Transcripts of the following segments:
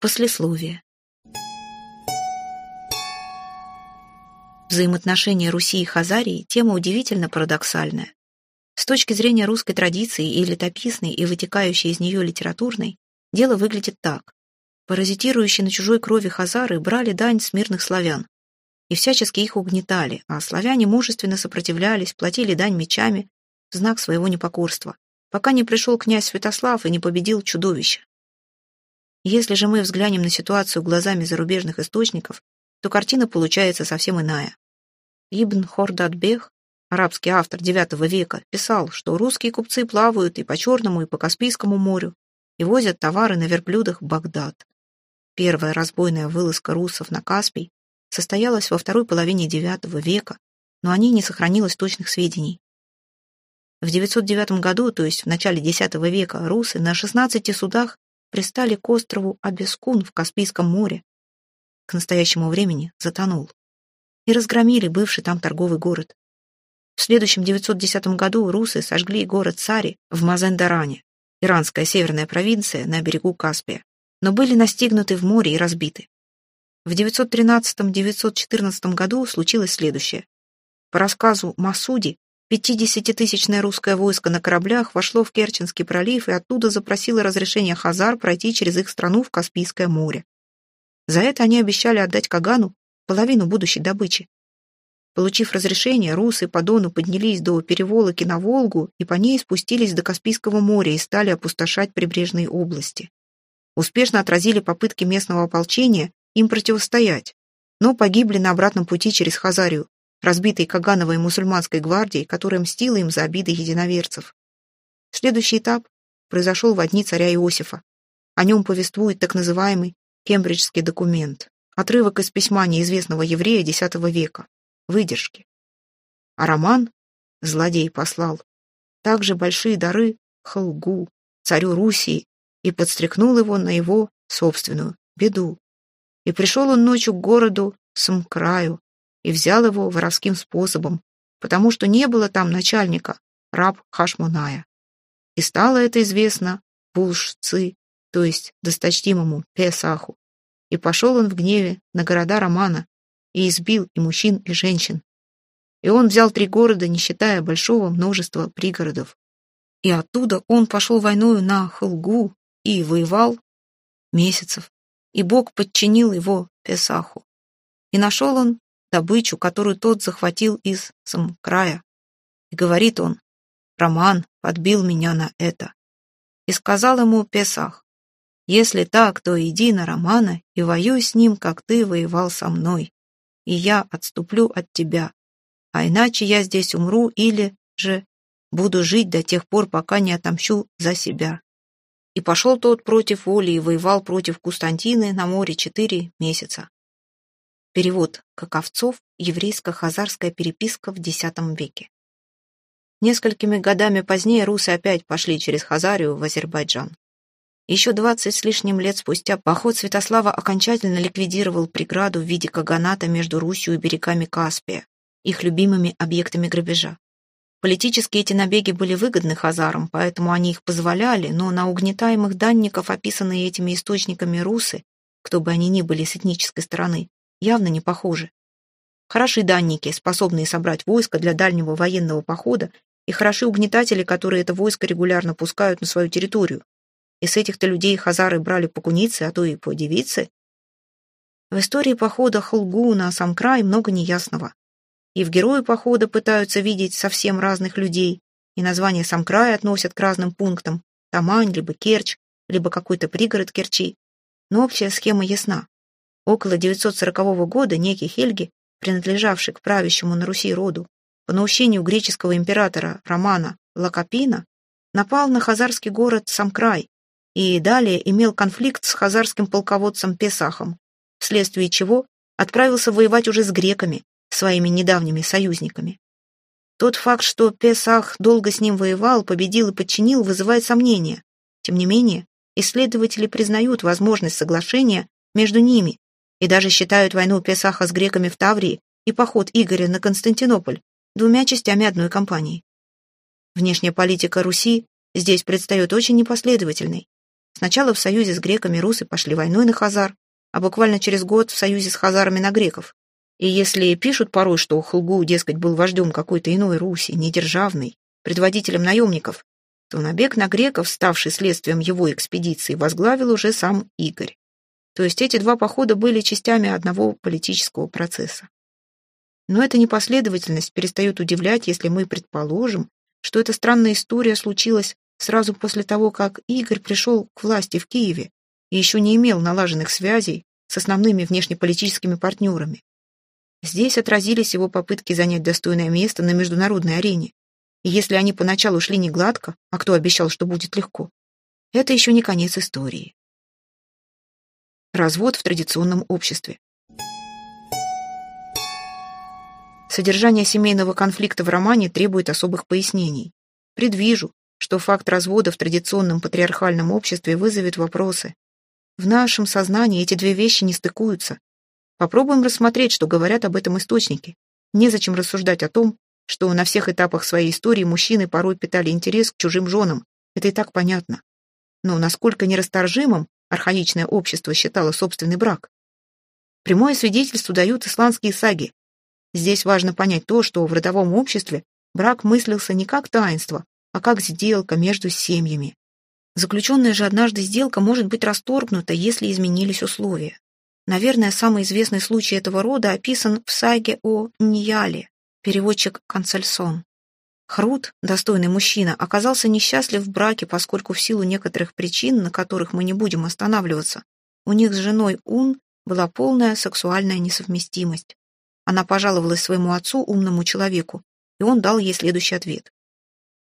Послесловие. Взаимоотношения Руси и Хазарии – тема удивительно парадоксальная. С точки зрения русской традиции и летописной, и вытекающей из нее литературной, дело выглядит так. Паразитирующие на чужой крови хазары брали дань с мирных славян и всячески их угнетали, а славяне мужественно сопротивлялись, платили дань мечами в знак своего непокорства, пока не пришел князь Святослав и не победил чудовище. Если же мы взглянем на ситуацию глазами зарубежных источников, то картина получается совсем иная. Ибн Хордадбех, арабский автор IX века, писал, что русские купцы плавают и по Черному, и по Каспийскому морю, и возят товары на верблюдах в Багдад. Первая разбойная вылазка русов на Каспий состоялась во второй половине IX века, но о ней не сохранилось точных сведений. В 909 году, то есть в начале X века, русы на 16 судах пристали к острову Абескун в Каспийском море. К настоящему времени затонул. И разгромили бывший там торговый город. В следующем 910 году русы сожгли город Сари в Мазендаране, иранская северная провинция на берегу Каспия, но были настигнуты в море и разбиты. В 913-914 году случилось следующее. По рассказу Масуди, 50-тысячное русское войско на кораблях вошло в Керченский пролив и оттуда запросило разрешение Хазар пройти через их страну в Каспийское море. За это они обещали отдать Кагану половину будущей добычи. Получив разрешение, русы по Дону поднялись до переволоки на Волгу и по ней спустились до Каспийского моря и стали опустошать прибрежные области. Успешно отразили попытки местного ополчения им противостоять, но погибли на обратном пути через Хазарию, разбитой Кагановой мусульманской гвардией, которая мстила им за обиды единоверцев. Следующий этап произошел в дни царя Иосифа. О нем повествует так называемый кембриджский документ, отрывок из письма неизвестного еврея X века, выдержки. А Роман, злодей, послал также большие дары Халгу, царю Руси, и подстрекнул его на его собственную беду. И пришел он ночью к городу Самкраю и взял его воровским способом, потому что не было там начальника, раб Хашмуная. И стало это известно Булшцы, то есть досточтимому Песаху. И пошел он в гневе на города Романа и избил и мужчин, и женщин. И он взял три города, не считая большого множества пригородов. И оттуда он пошел войною на Хылгу и воевал месяцев и Бог подчинил его Песаху. И нашел он добычу, которую тот захватил из самкрая. И говорит он, Роман подбил меня на это. И сказал ему Песах, если так, то иди на Романа и воюй с ним, как ты воевал со мной, и я отступлю от тебя, а иначе я здесь умру или же буду жить до тех пор, пока не отомщу за себя. И пошел тот против воли и воевал против Кустантины на море четыре месяца. Перевод Каковцов, еврейско-хазарская переписка в X веке. Несколькими годами позднее русы опять пошли через Хазарию в Азербайджан. Еще двадцать с лишним лет спустя поход Святослава окончательно ликвидировал преграду в виде каганата между Русью и берегами Каспия, их любимыми объектами грабежа. Политически эти набеги были выгодны хазарам, поэтому они их позволяли, но на угнетаемых данников, описанные этими источниками русы, кто бы они ни были с этнической стороны, явно не похожи. Хороши данники, способные собрать войско для дальнего военного похода, и хороши угнетатели, которые это войско регулярно пускают на свою территорию. И с этих-то людей хазары брали по кунице, а то и по девице. В истории похода Хулгу на сам много неясного и в герои похода пытаются видеть совсем разных людей, и название сам край относят к разным пунктам – Тамань, либо Керчь, либо какой-то пригород Керчи. Но общая схема ясна. Около 940 года некий Хельги, принадлежавший к правящему на Руси роду, по наущению греческого императора Романа Лакопина, напал на хазарский город Самкрай и далее имел конфликт с хазарским полководцем Песахом, вследствие чего отправился воевать уже с греками, своими недавними союзниками. Тот факт, что Песах долго с ним воевал, победил и подчинил, вызывает сомнения. Тем не менее, исследователи признают возможность соглашения между ними и даже считают войну Песаха с греками в Таврии и поход Игоря на Константинополь двумя частями одной кампании. Внешняя политика Руси здесь предстает очень непоследовательной. Сначала в союзе с греками русы пошли войной на Хазар, а буквально через год в союзе с хазарами на греков. И если пишут порой, что Хулгу, дескать, был вождем какой-то иной Руси, недержавной, предводителем наемников, то набег на греков, ставший следствием его экспедиции, возглавил уже сам Игорь. То есть эти два похода были частями одного политического процесса. Но эта непоследовательность перестает удивлять, если мы предположим, что эта странная история случилась сразу после того, как Игорь пришел к власти в Киеве и еще не имел налаженных связей с основными внешнеполитическими партнерами. Здесь отразились его попытки занять достойное место на международной арене. И если они поначалу шли не гладко, а кто обещал, что будет легко, это еще не конец истории. Развод в традиционном обществе. Содержание семейного конфликта в романе требует особых пояснений. Предвижу, что факт развода в традиционном патриархальном обществе вызовет вопросы. В нашем сознании эти две вещи не стыкуются. Попробуем рассмотреть, что говорят об этом источники. Незачем рассуждать о том, что на всех этапах своей истории мужчины порой питали интерес к чужим женам. Это и так понятно. Но насколько нерасторжимым архаичное общество считало собственный брак? Прямое свидетельство дают исландские саги. Здесь важно понять то, что в родовом обществе брак мыслился не как таинство, а как сделка между семьями. Заключенная же однажды сделка может быть расторгнута, если изменились условия. Наверное, самый известный случай этого рода описан в саге о Ньяле, переводчик Канцельсон. Хрут, достойный мужчина, оказался несчастлив в браке, поскольку в силу некоторых причин, на которых мы не будем останавливаться, у них с женой Ун была полная сексуальная несовместимость. Она пожаловалась своему отцу, умному человеку, и он дал ей следующий ответ.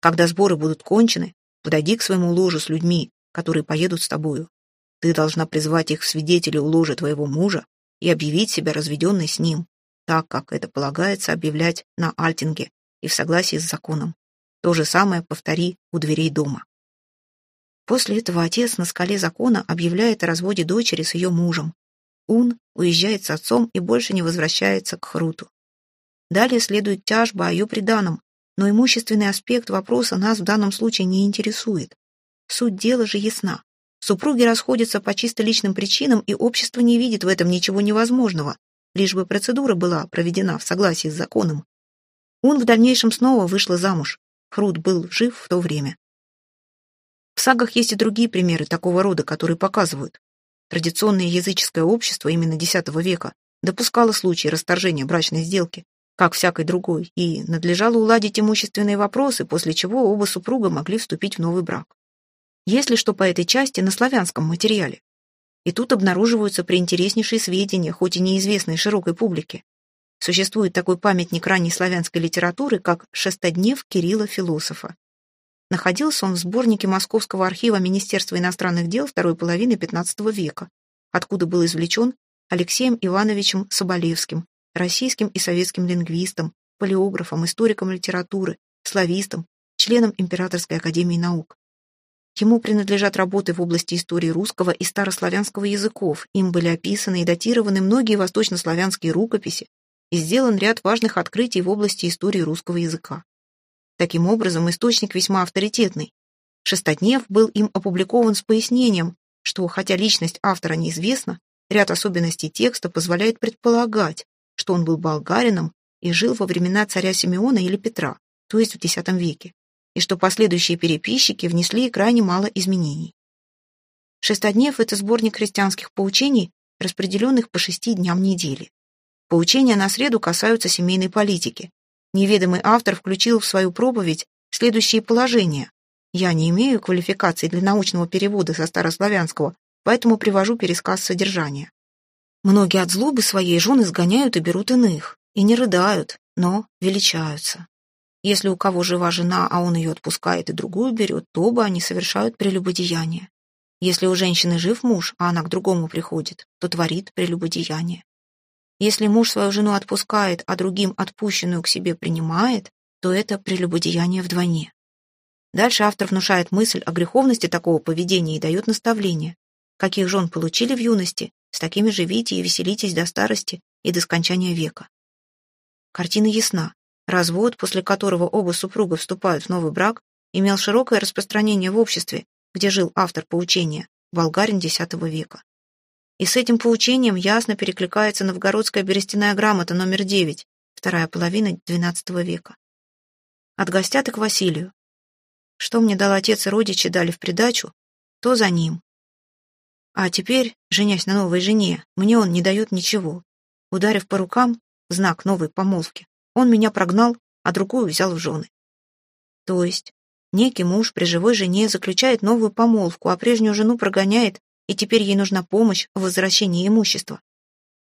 Когда сборы будут кончены, подойди к своему ложу с людьми, которые поедут с тобою. Ты должна призвать их в свидетели у ложа твоего мужа и объявить себя разведенной с ним, так как это полагается объявлять на Альтинге и в согласии с законом. То же самое повтори у дверей дома. После этого отец на скале закона объявляет о разводе дочери с ее мужем. Ун уезжает с отцом и больше не возвращается к Хруту. Далее следует тяжба о ее приданом, но имущественный аспект вопроса нас в данном случае не интересует. Суть дела же ясна. Супруги расходятся по чисто личным причинам, и общество не видит в этом ничего невозможного, лишь бы процедура была проведена в согласии с законом. Он в дальнейшем снова вышла замуж. Хрут был жив в то время. В сагах есть и другие примеры такого рода, которые показывают. Традиционное языческое общество именно X века допускало случаи расторжения брачной сделки, как всякой другой, и надлежало уладить имущественные вопросы, после чего оба супруга могли вступить в новый брак. Есть ли что по этой части на славянском материале? И тут обнаруживаются приинтереснейшие сведения, хоть и неизвестные широкой публике. Существует такой памятник ранней славянской литературы, как «Шестоднев Кирилла Философа». Находился он в сборнике Московского архива Министерства иностранных дел второй половины XV века, откуда был извлечен Алексеем Ивановичем Соболевским, российским и советским лингвистом, палеографом, историком литературы, славистом, членом Императорской академии наук. Ему принадлежат работы в области истории русского и старославянского языков, им были описаны и датированы многие восточнославянские рукописи и сделан ряд важных открытий в области истории русского языка. Таким образом, источник весьма авторитетный. Шестоднев был им опубликован с пояснением, что, хотя личность автора неизвестна, ряд особенностей текста позволяет предполагать, что он был болгарином и жил во времена царя Симеона или Петра, то есть в X веке, и что последующие переписчики внесли крайне мало изменений. Шестоднев — это сборник христианских поучений, распределенных по шести дням недели. Поучения на среду касаются семейной политики. Неведомый автор включил в свою проповедь следующие положения. Я не имею квалификации для научного перевода со старославянского, поэтому привожу пересказ содержания. Многие от злобы своей жены сгоняют и берут иных, и не рыдают, но величаются. Если у кого жива жена, а он ее отпускает и другую берет, то оба они совершают прелюбодеяние. Если у женщины жив муж, а она к другому приходит, то творит прелюбодеяние. Если муж свою жену отпускает, а другим отпущенную к себе принимает, то это прелюбодеяние вдвойне. Дальше автор внушает мысль о греховности такого поведения и дает наставление. Каких жен получили в юности, с такими живите и веселитесь до старости и до скончания века. Картина ясна. Развод, после которого оба супруга вступают в новый брак, имел широкое распространение в обществе, где жил автор поучения, болгарин X века. И с этим поучением ясно перекликается новгородская берестяная грамота номер 9, вторая половина XII века. От гостя к Василию. Что мне дал отец и родичи дали в придачу, то за ним. А теперь, женясь на новой жене, мне он не дает ничего. Ударив по рукам, знак новой помолвки, он меня прогнал, а другую взял в жены. То есть, некий муж при живой жене заключает новую помолвку, а прежнюю жену прогоняет, и теперь ей нужна помощь в возвращении имущества.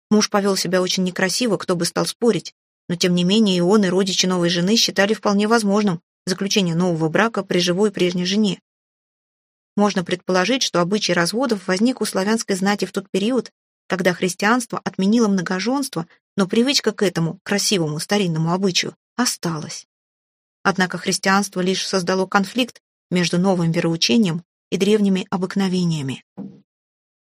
Муж повел себя очень некрасиво, кто бы стал спорить, но тем не менее и он, и родичи новой жены считали вполне возможным заключение нового брака при живой прежней жене. Можно предположить, что обычай разводов возник у славянской знати в тот период, когда христианство отменило многоженство, но привычка к этому красивому старинному обычаю осталась. Однако христианство лишь создало конфликт между новым вероучением и древними обыкновениями.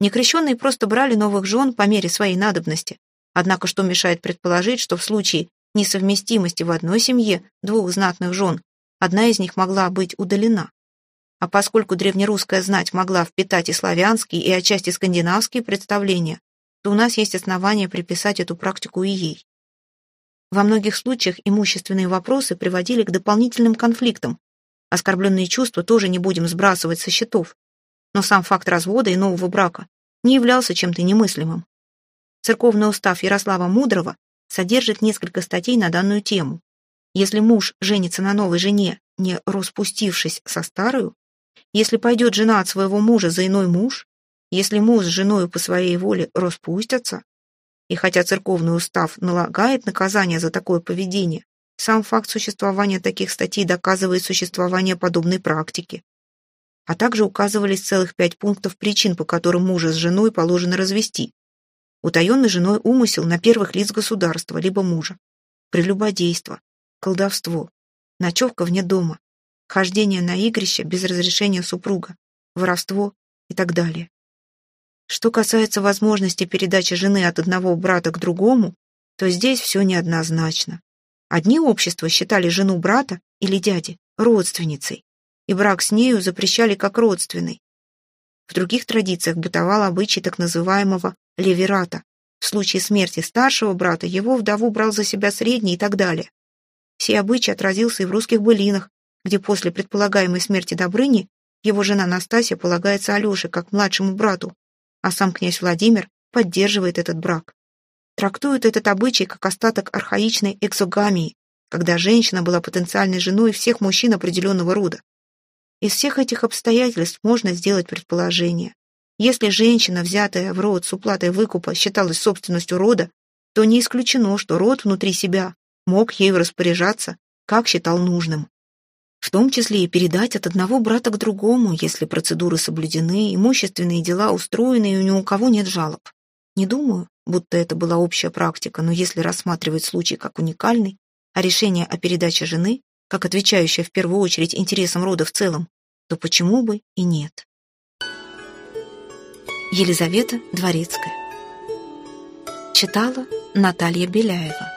Некрещенные просто брали новых жен по мере своей надобности, однако что мешает предположить, что в случае несовместимости в одной семье двух знатных жен одна из них могла быть удалена. А поскольку древнерусская знать могла впитать и славянские, и отчасти скандинавские представления, то у нас есть основания приписать эту практику и ей. Во многих случаях имущественные вопросы приводили к дополнительным конфликтам. Оскорбленные чувства тоже не будем сбрасывать со счетов. Но сам факт развода и нового брака не являлся чем-то немыслимым. Церковный устав Ярослава Мудрого содержит несколько статей на данную тему. Если муж женится на новой жене, не распустившись со старою, если пойдет жена от своего мужа за иной муж, если муж с женой по своей воле распустятся, и хотя церковный устав налагает наказание за такое поведение, сам факт существования таких статей доказывает существование подобной практики. А также указывались целых пять пунктов причин, по которым мужа с женой положено развести. Утаенный женой умысел на первых лиц государства, либо мужа. Прелюбодейство, колдовство, ночевка вне дома, хождение на игрище без разрешения супруга, воровство и так далее. Что касается возможности передачи жены от одного брата к другому, то здесь все неоднозначно. Одни общества считали жену брата или дяди родственницей, и брак с нею запрещали как родственный. В других традициях бытовал обычай так называемого леверата. В случае смерти старшего брата его вдову брал за себя средний и так далее. Сей обычай отразился и в русских былинах, где после предполагаемой смерти Добрыни его жена Настасья полагается Алёше как младшему брату, а сам князь Владимир поддерживает этот брак. Трактуют этот обычай как остаток архаичной экзогамии, когда женщина была потенциальной женой всех мужчин определенного рода. Из всех этих обстоятельств можно сделать предположение. Если женщина, взятая в род с уплатой выкупа, считалась собственностью рода, то не исключено, что род внутри себя мог ею распоряжаться, как считал нужным в том числе и передать от одного брата к другому, если процедуры соблюдены, имущественные дела устроены и ни у кого нет жалоб. Не думаю, будто это была общая практика, но если рассматривать случай как уникальный, а решение о передаче жены, как отвечающее в первую очередь интересам рода в целом, то почему бы и нет? Елизавета Дворецкая Читала Наталья Беляева